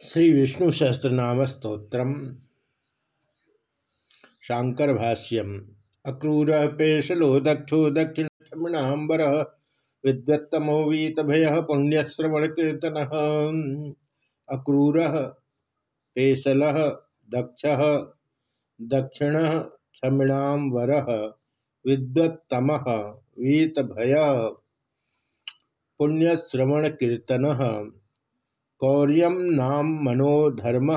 श्री विष्णु सहस्रनाम स्त्रोत्र शांकर भाष्यम अक्रूर पेशलो दक्षो दक्षिण क्षमणाबर विद्वत्तमो वीत भय पुण्यश्रवण कीर्तन अक्रूर, पेशल, दक्ष, दक्षिण क्षमणावर विद्वत्तम वीत भय पुण्यश्रवण कीर्तन कौर्यम नाम मनोधर्म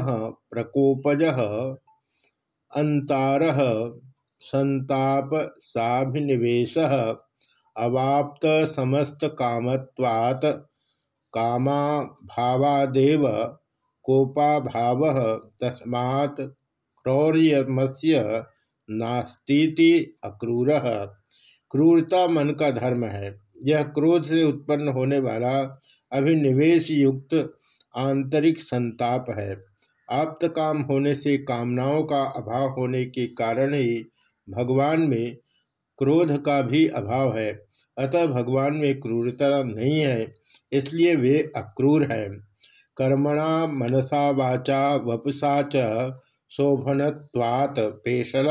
प्रकोपज, अंतार संताप साभिनिवेश अवाप्त समस्त कामत्वात् कामा भावादेव कोपा भाव तस्मात् क्रौर्यमस्य नास्तीति अक्रूर। क्रूरता मन का धर्म है। यह क्रोध से उत्पन्न होने वाला अभिनिवेश युक्त आंतरिक संताप है। आप्त काम होने से कामनाओं का अभाव होने के कारण ही भगवान में क्रोध का भी अभाव है। अतः भगवान में क्रूरता नहीं है, इसलिए वे अक्रूर हैं। कर्मणा मनसा वाचा वपुषा च शोभनवात पेशल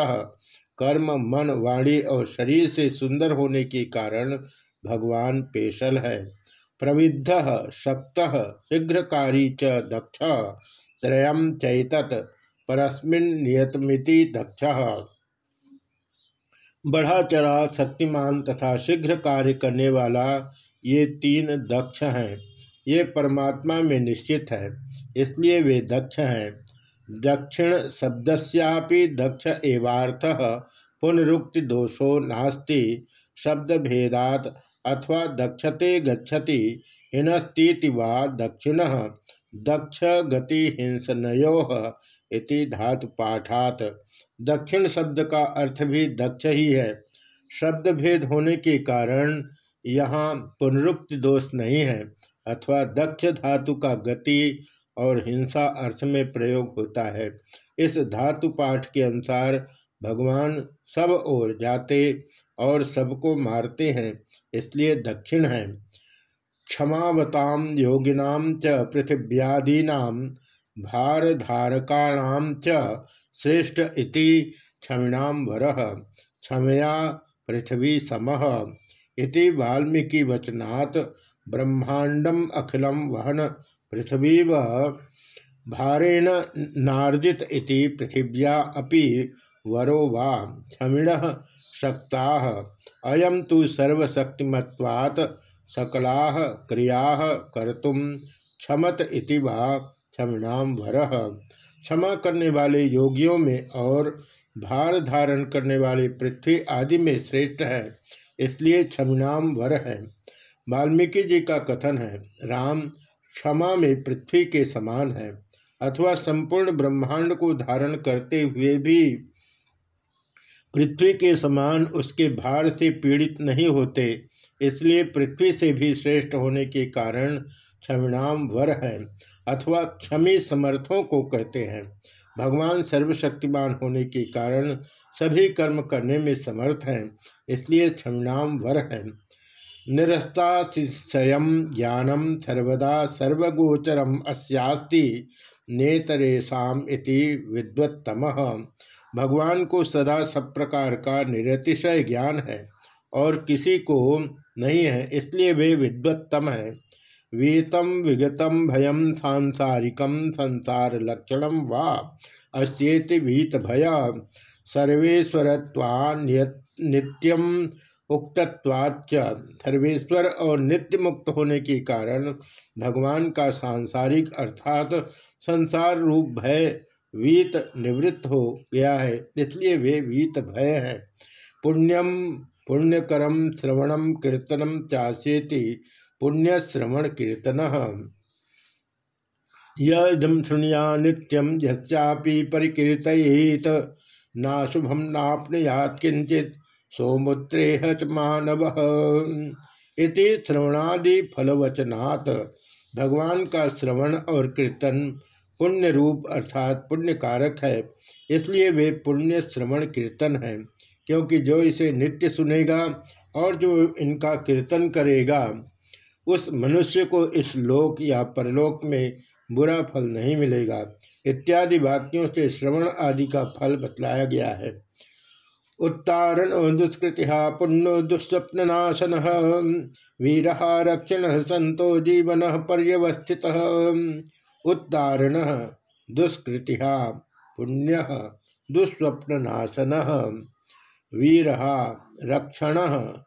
कर्म, मन, वाणी और शरीर से सुंदर होने के कारण भगवान पेशल है। प्रविद्ध, शक्त, शीघ्रकारी च दक्ष। त्रयम चैतत दक्ष। बढ़ा चढ़ा शक्तिमान तथा शीघ्र कार्य करने वाला ये तीन दक्ष हैं। ये परमात्मा में निश्चित है, इसलिए वे दक्ष हैं। दक्षिण शब्दस्यापि दक्ष एवार्थ, पुनरुक्ति दोषो नास्ति शब्द भेदात अथवा दक्षते गच्छति, हिनस्तीति वा दक्षिण, दक्ष गति हिंसनयो इति धातु पाठात दक्षिण शब्द का अर्थ भी दक्ष ही है। शब्द भेद होने के कारण यहाँ पुनरुक्त दोष नहीं है, अथवा दक्ष धातु का गति और हिंसा अर्थ में प्रयोग होता है। इस धातु पाठ के अनुसार भगवान सब ओर जाते और सबको मारते हैं, इसलिए दक्षिण है। क्षमावताम योगिनाम च पृथिव्यादीनाम, भारधारकाणाम श्रेष्ठ इति क्षमिणाम वर। क्षमया पृथ्वी समः। इति वाल्मीकि वचनात् ब्रह्मांडम अखिलम वहन पृथ्वी व भारेण नार्जित इति पृथिव्या अपि वरो वा। क्षमिण शक्ता। अयम तो सर्वशक्तिमत्वात् सकला क्रिया कर्तुम क्षमत इति वा क्षमणाम वर। क्षमा करने वाले योगियों में और भार धारण करने वाले पृथ्वी आदि में श्रेष्ठ है, इसलिए क्षमणाम वर है। वाल्मीकि जी का कथन है, राम क्षमा में पृथ्वी के समान है, अथवा संपूर्ण ब्रह्मांड को धारण करते हुए भी पृथ्वी के समान उसके भार से पीड़ित नहीं होते, इसलिए पृथ्वी से भी श्रेष्ठ होने के कारण क्षमिणाम वर है, अथवा क्षमी समर्थों को कहते हैं। भगवान सर्वशक्तिमान होने के कारण सभी कर्म करने में समर्थ हैं, इसलिए क्षमणाम वर है। निरस्तातिशयम ज्ञानम सर्वदा सर्वगोचरम अस्यास्ति नेतरेशम इति विद्वत्तम। भगवान को सदा सब प्रकार का निरतिशय ज्ञान है और किसी को नहीं है, इसलिए वे विद्वत्तम है। वीतम विगतम भयम सांसारिकम संसार लक्षण वा अस्ेति वीत भय। सर्वेश्वरत्वा नित्यम उक्तत्वाच सर्वेश्वर और नित्य मुक्त होने के कारण भगवान का सांसारिक अर्थात संसार रूप भय वीत निवृत्त हो गया है, इसलिए वे वीत भय है। पुण्यम, पुण्यकरम, श्रवणम, कीर्तनम चाशेति पुण्य श्रवण कीर्तन। यदम शुणिया नित्यम यश्चापि परिकीर्तयेत, ना शुभम नापनयात किंचित सौमुत्रेह मानव। इति श्रवणादि फलवचनात्। भगवान का श्रवण और कीर्तन पुण्य रूप अर्थात पुण्य कारक है। इसलिए वे पुण्य श्रवण कीर्तन है, क्योंकि जो इसे नित्य सुनेगा और जो इनका कीर्तन करेगा, उस मनुष्य को इस लोक या परलोक में बुरा फल नहीं मिलेगा। इत्यादि वाक्यों से श्रवण आदि का फल बतलाया गया है। उत्तारण दुष्कृति पुण्य दुस्वप्ननाशन वीरहा रक्षण संतो जीवन पर्यवस्थित। उत्तारण दुष्कृति पुण्य, दुस्वप्ननाशन, वीर, रक्षण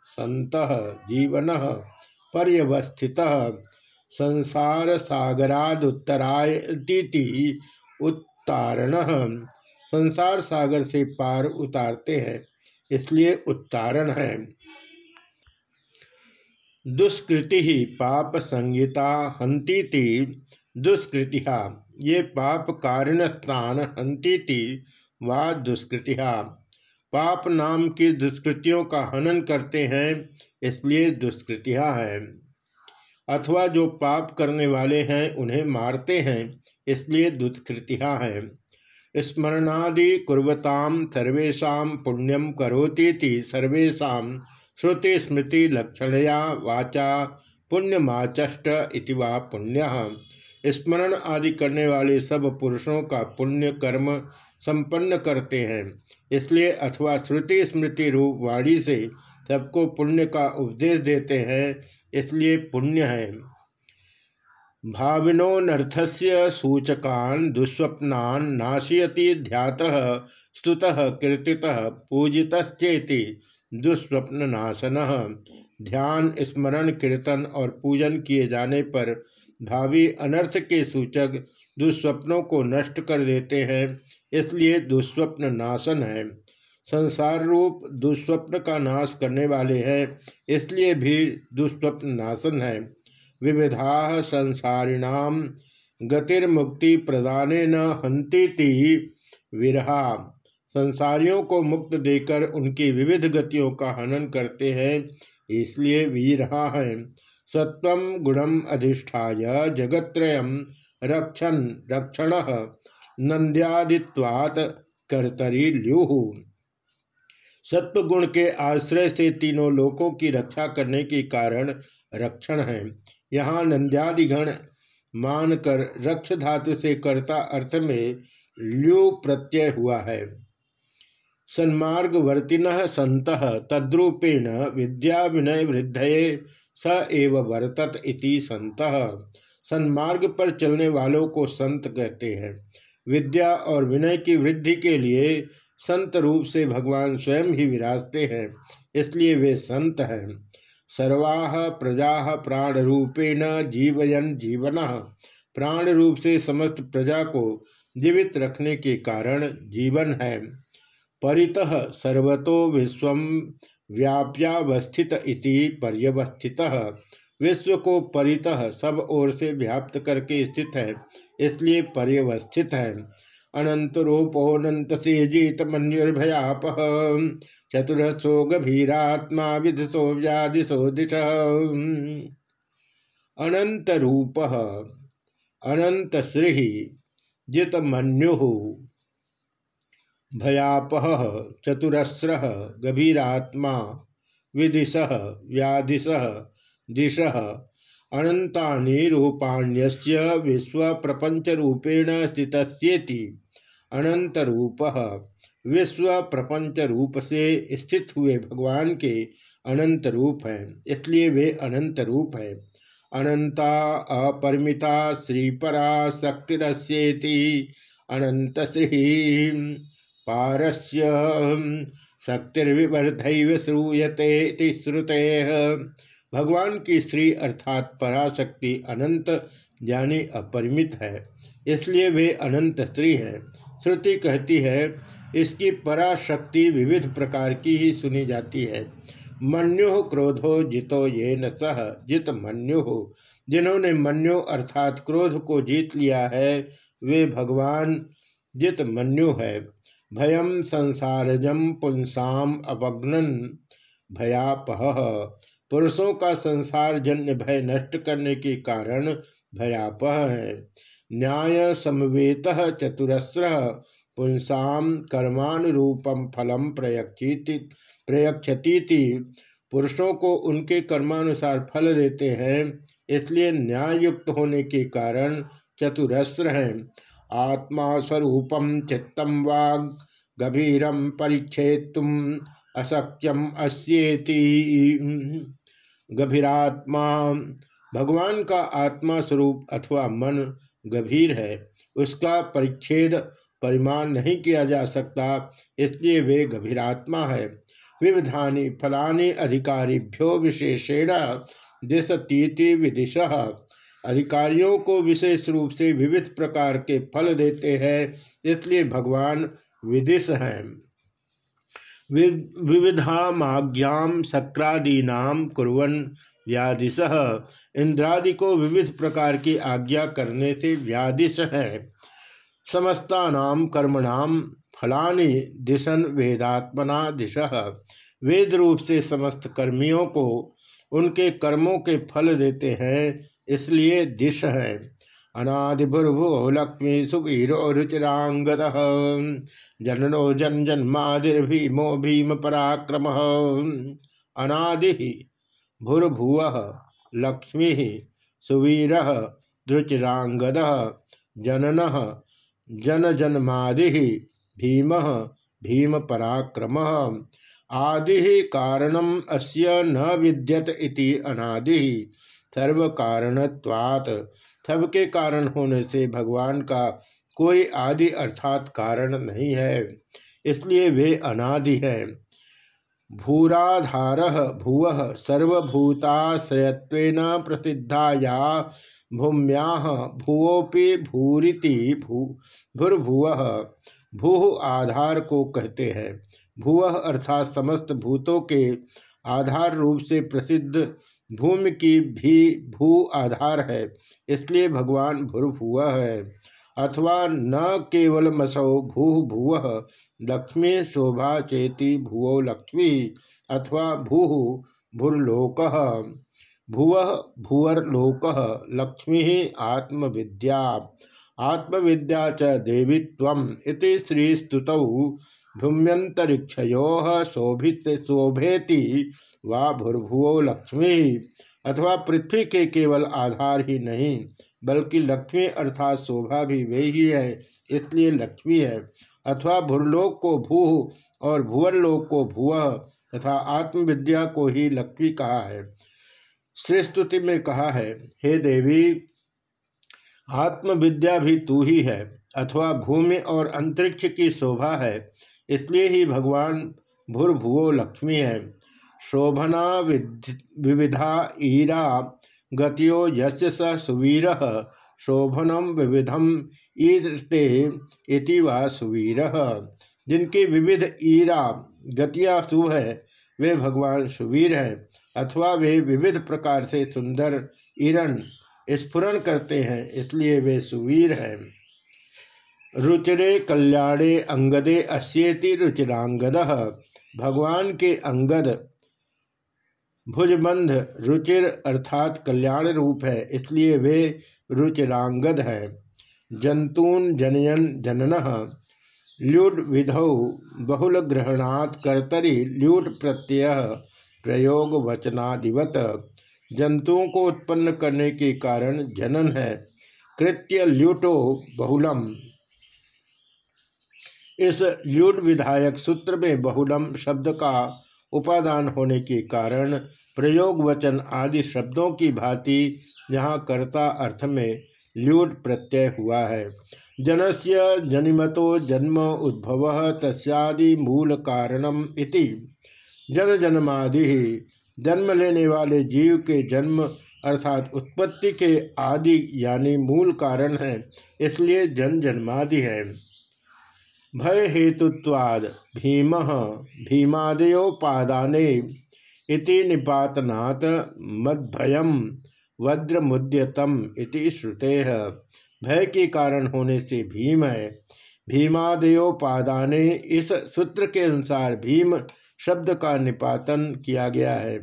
संत जीवन, पर्यवस्थित संसार सागरादुत्तरायती उत्तारण संसार सागर से पार उतारते हैं, इसलिए उत्तारण है। दुष्कृति पाप संहिता हंतीति दुष्कृतिहा। ये पाप कारण स्थान हंतीति वा दुष्कृतिहा। पाप नाम की दुष्कृतियों का हनन करते हैं, इसलिए दुष्कृतियाँ हैं। अथवा जो पाप करने वाले हैं, उन्हें मारते हैं, इसलिए दुष्कृतियाँ हैं। स्मरणादि कुर्वताम सर्वेशा पुण्यम करोतीति सर्वेशा श्रुति स्मृति लक्षणया वाचा पुण्यमाचष्ट इति वा पुण्य। स्मरण आदि करने वाले सब पुरुषों का पुण्य कर्म संपन्न करते हैं। इसलिए अथवा श्रुति स्मृति रूप वाणी से सबको पुण्य का उपदेश देते हैं, इसलिए पुण्य है। भाविनोनर्थस्य सूचकान दुस्वप्नान नाशयति ध्यात, स्तुत कीर्ति पूजितश्चेति दुस्वप्न नाशन ध्यान, स्मरण, कीर्तन और पूजन किए जाने पर भावी अनर्थ के सूचक दुस्वप्नों को नष्ट कर देते हैं, इसलिए दुस्वप्न नाशन है। संसार रूप दुस्वप्न का नाश करने वाले हैं, इसलिए भी दुस्वप्न नाशन है। विविधा संसारिणाम गतिर्मुक्ति प्रदान न हंती विरहा। संसारियों को मुक्त देकर उनकी विविध गतियों का हनन करते हैं, इसलिए वीरहा है। सत्व गुणम अधिष्ठा जगत्रय रक्षण रक्षण नंद्यादित्वात कर्तरी ल्यूह सत्व गुण के आश्रय से तीनों लोकों की रक्षा करने के कारण रक्षण है। यहाँ नंद्यादिगण मानकर रक्ष धातु से कर्ता अर्थ में ल्यू प्रत्यय हुआ है। सन्मार्गवर्तिन संत तद्रूपेण विद्या विनय वृद्धये स एव वर्तत इति संत। सन्मार्ग पर चलने वालों को संत कहते हैं। विद्या और विनय की वृद्धि के लिए संत रूप से भगवान स्वयं ही विराजते हैं, इसलिए वे संत हैं। सर्वाह प्रजा प्राण रूपेण जीवयन जीवन। प्राण रूप से समस्त प्रजा को जीवित रखने के कारण जीवन है। परितः सर्वतो विश्व व्याप्यावस्थित इति पर्यवस्थित। विश्व को परितः सब ओर से व्याप्त करके स्थित है, इसलिए पर्यवस्थित है। अनंत रूपोनंत से जीत मनुर्भयाप चतुरसो गभीरात्मा विधसो व्याधिशो दिश। अनंत रूप अनंत श्री जित मनु भयाप चतुरस्र गभीरात्मा विदिश व्याधिश दिश अनंता रूपाण्य विश्व प्रपंच रूपेण स्थित अनंत रूप विश्व प्रपंच रूप से स्थित हुए भगवान के अनंत रूप हैं, इसलिए वे अनंत रूप हैं। अनंता अपरिमिता श्रीपरा शक्तिरस्येति अनंत श्री पारस्य शक्तिर्विवर्ध श्रूयते श्रुते। भगवान की श्री अर्थात पराशक्ति अनंत यानी अपरिमित है, इसलिए वे अनंत स्त्री हैं। श्रुति कहती है, इसकी पराशक्ति विविध प्रकार की ही सुनी जाती है। मन्यु क्रोधो जितो ये न सह, जित मन्यु। जिन्होंने मन्यु अर्थात क्रोध को जीत लिया है, वे भगवान जित मन्यु है। भयम संसारजम पुंसाम अवग्नन भयापह। पुरुषों का संसार जन्य भय नष्ट करने के कारण भयापह है। न्याय समवेत चतुरस्र, पुंसा कर्मानुरूपम फलम प्रयक्षति प्रयक्षती पुरुषों को उनके कर्मानुसार फल देते हैं, इसलिए न्याय युक्त होने के कारण चतुरस्र हैं। आत्मा स्वरूपम चित्तम वाग गभीरम परिच्छेद अशक्यम अस्येति। गभीरात्मा, भगवान का आत्मा स्वरूप अथवा मन गंभीर है, उसका परिच्छेद परिमाण नहीं किया जा सकता, इसलिए वे गंभीरात्मा है। विविधानी फलानी अधिकारीभ्यो विशेषेण दिशतीति विदिश। अधिकारियों को विशेष रूप से विविध प्रकार के फल देते हैं, इसलिए भगवान विदिश हैं। विविधामाज्ञाम शक्रादीनाम कुरन व्यादिश। इंद्रादि को विविध प्रकार की आज्ञा करने से व्यादिश है। समस्तानाम कर्मणाम फलानि दिशन वेदात्मना दिश। वेद रूप से समस्त कर्मियों को उनके कर्मों के फल देते हैं इसलिए दिश है। अनादिभुर्भु लक्ष्मी सुवीरो रुचिरांगद जननो जन जन्मादिर्भीमो भीम पराक्रम अनादि भूर्भुव लक्ष्मी सुवीर धृचिरांगद जनन जन जन्मादि भीम भीम पराक्रम आदि कारणम अस्य न विद्यत इति अनादि। सर्व कारणत्वात्। सबके कारण होने से भगवान का कोई आदि अर्थात कारण नहीं है, इसलिए वे अनादि है। भूराधार भुव सर्वभूताश्रयत्वेन प्रसिद्धा या भूम्या भुवोपि भूरिति भू, भूर्भुव। भू आधार को कहते हैं। भुव अर्थात समस्त भूतों के आधार रूप से प्रसिद्ध भूमि की भी भू आधार है, इसलिए भगवान भूर्भुव है। अथवा न केवल मसौ भू भुव, लक्ष्मी शोभा चेती भुवो लक्ष्मी, अथवा भू भूर्लोक। भुव भुवरलोक, लक्ष्मी आत्मविद्या। आत्मविद्या च इति श्रीस्तुतौ भूम्यंतरिक्षयो शोभित शोभेति वा भूर्भुवो लक्ष्मी। अथवा पृथ्वी के केवल आधार ही नहीं, बल्कि लक्ष्मी अर्थात शोभा भी वे ही है, इसलिए लक्ष्मी है। अथवा भूर्लोक को भू और भुवरलोक को भुव तथा आत्मविद्या को ही लक्ष्मी कहा है। श्री स्तुति में कहा है, हे देवी, आत्मविद्या भी तू ही है, अथवा भूमि और अंतरिक्ष की शोभा है। इसलिए ही भगवान भूर्भुवो लक्ष्मी है। शोभना विविधा ईरा, गतियो यस्य स सुवीर शोभनम विविधम ईदते इति वा सुवीर। जिनकी विविध ईरा गतिया शुभ है, वे भगवान सुवीर हैं, अथवा वे विविध प्रकार से सुंदर ईरण स्फुरन करते हैं, इसलिए वे सुवीर हैं। रुचिरे कल्याणे अंगदे अस्येति रुचिरांगद। भगवान के अंगद भुजबंध रुचिर अर्थात कल्याण रूप है, इसलिए वे रुचिरांगद है। जंतून जनयन जनन। ल्यूट विधौ बहुल ग्रहणात् कर्तरी ल्यूट प्रत्यय प्रयोग वचनादिवत। जंतुओं को उत्पन्न करने के कारण जनन है। कृत्य ल्यूटो बहुलम। इस ल्यूट विधायक सूत्र में बहुलम शब्द का उपादान होने के कारण प्रयोग वचन आदि शब्दों की भांति यहाँ कर्ता अर्थ में ल्यूट प्रत्यय हुआ है। जनस्य जनिमतो जन्म उद्भव तस्यादि मूल कारणम इति। जन जन्मादि ही जन्म लेने वाले जीव के जन्म अर्थात उत्पत्ति के आदि यानी मूल कारण है, इसलिए जन जन्मादि है। भय हेतुत्वाद भीम भीमादयोपादाने इति निपातनात् मद्भयम वज्रमुद्यतम इति श्रुते। भय के कारण होने से भीम है। भीमादयोपादाने इस सूत्र के अनुसार भीम शब्द का निपातन किया गया है।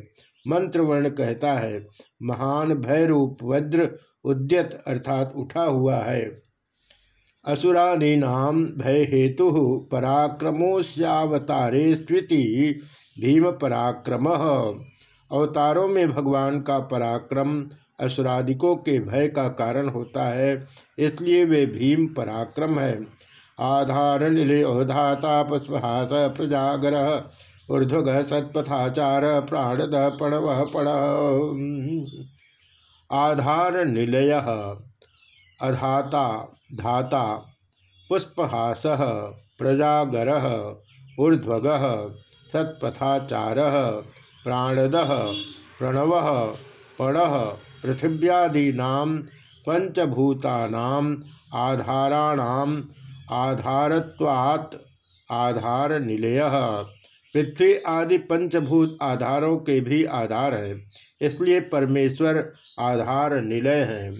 मंत्र वर्ण कहता है, महान भय रूप वज्र उद्यत अर्थात उठा हुआ है। असुरादीना भय हेतु पराक्रमोश्यावतारे स्वीति भीम पराक्रम अवतारों में भगवान का पराक्रम असुरादिकों के भय का कारण होता है, इसलिए वे भीम पराक्रम है। आधार निलयोधाता पुष्पहास प्रजागर, ऊर्ध्वग सत्पथाचार प्राणद पणव पण। आधार निलय अधाता धाता पुष्पहास प्रजागर ऊर्ध्वग सत्पथाचार प्राणद प्रणव पण पृथिव्यादीना पंचभूतानाम आधाराण आधारत्वात् आधार निलय पृथ्वी आदि पंचभूत आधारों के भी आधार है, इसलिए परमेश्वर आधार निलय है।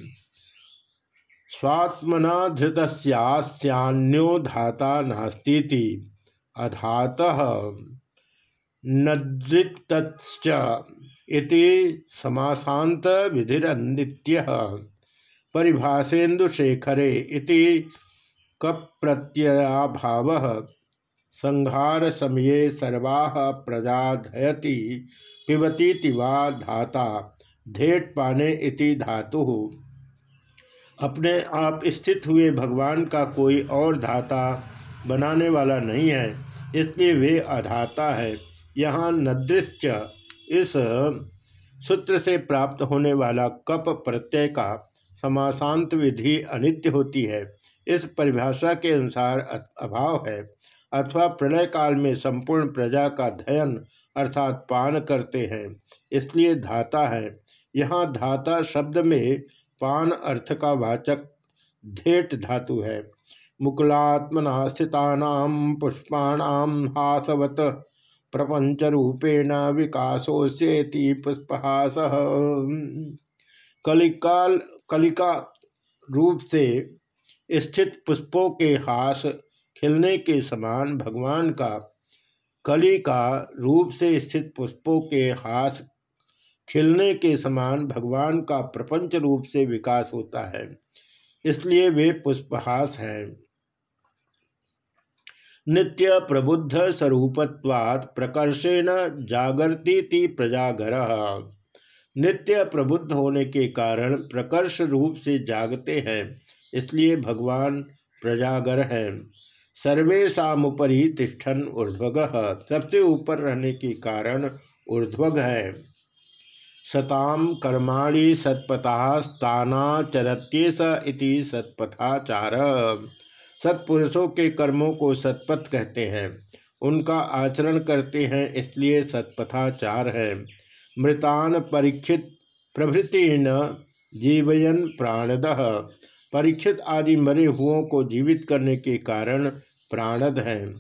स्वात्मना धृतस्यान्यो धाता नास्ती अधात नदृत इति समासांत विधिरनित्य परिभाषेन्दुशेखरे इति कप्रत्ययाभाव। संहार समये सर्वा प्रजाधयति। पिबती वा धाता। धेट पाने इति धातु। अपने आप स्थित हुए भगवान का कोई और धाता बनाने वाला नहीं है, इसलिए वे अधाता है। यहाँ नदृश्च इस सूत्र से प्राप्त होने वाला कप प्रत्यय का समासांत विधि अनित्य होती है। इस परिभाषा के अनुसार अभाव है, अथवा प्रलय काल में संपूर्ण प्रजा का धयन अर्थात पान करते हैं, इसलिए धाता है। यहाँ धाता शब्द में पान अर्थ का वाचक धेट धातु है। मुकुलात्मना स्थिता पुष्पाणाम हासवत प्रपंच रूपेण विकासोस्येति पुष्पहास। कलिकाल, कलिका रूप से स्थित पुष्पों के हास खिलने के समान भगवान का कली का रूप से स्थित पुष्पों के हास खिलने के समान भगवान का प्रपंच रूप से विकास होता है। इसलिए वे पुष्पहास हैं। नित्य प्रबुद्ध स्वरूपत्वात् प्रकर्षेण जागरती प्रजागर। नित्य प्रबुद्ध होने के कारण प्रकर्ष रूप से जागते हैं, इसलिए भगवान प्रजागर है। सर्वेशामुपरि तिष्ठन ऊर्ध्वग। सबसे ऊपर रहने के कारण ऊर्ध्वग है। सताम कर्माणि सत्पथा स्थाना चरत्येस इति सत्पथाचार। सत्पुरुषों के कर्मों को सतपथ कहते हैं। उनका आचरण करते हैं, इसलिए सत्पथाचार है। मृतान परीक्षित प्रभृति न जीवयन प्राणद। परीक्षित आदि मरे हुओं को जीवित करने के कारण प्राणद हैं।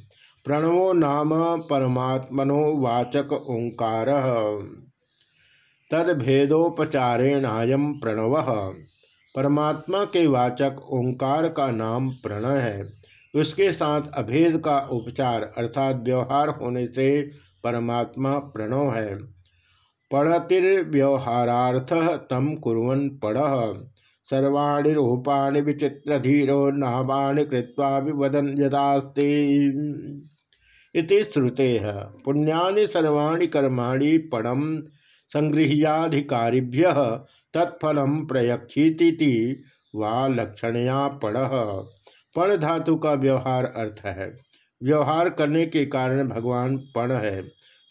प्रणवो नाम परमात्मनो वाचक ओंकार। तद भेदोपचारेणायम प्रणव। परमात्मा के वाचक ओंकार का नाम प्रणय है। उसके साथ अभेद का उपचार अर्थात व्यवहार होने से परमात्मा प्रणव है। पढ़तिर्व्यवहारार्थ तम कुरन पढ़ सर्वाणी रूपाणी विचित्र धीरो नामानि कृत्वा विवदन यदास्ते। इति श्रुते। पुण्यानि सर्वाणी कर्माणि पणम संगृह्याधिकारिभ्य तत्फल प्रयक्षीति वा लक्षणया पढ़ पण धातु का व्यवहार अर्थ है। व्यवहार करने के कारण भगवान पण है।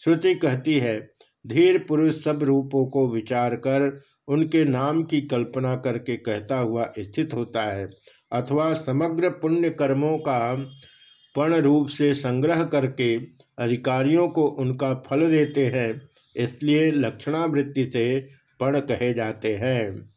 श्रुति कहती है, धीर पुरुष सब रूपों को विचार कर उनके नाम की कल्पना करके कहता हुआ स्थित होता है, अथवा समग्र पुण्य कर्मों का पण रूप से संग्रह करके अधिकारियों को उनका फल देते हैं। इसलिए लक्षणावृत्ति से पण कहे जाते हैं।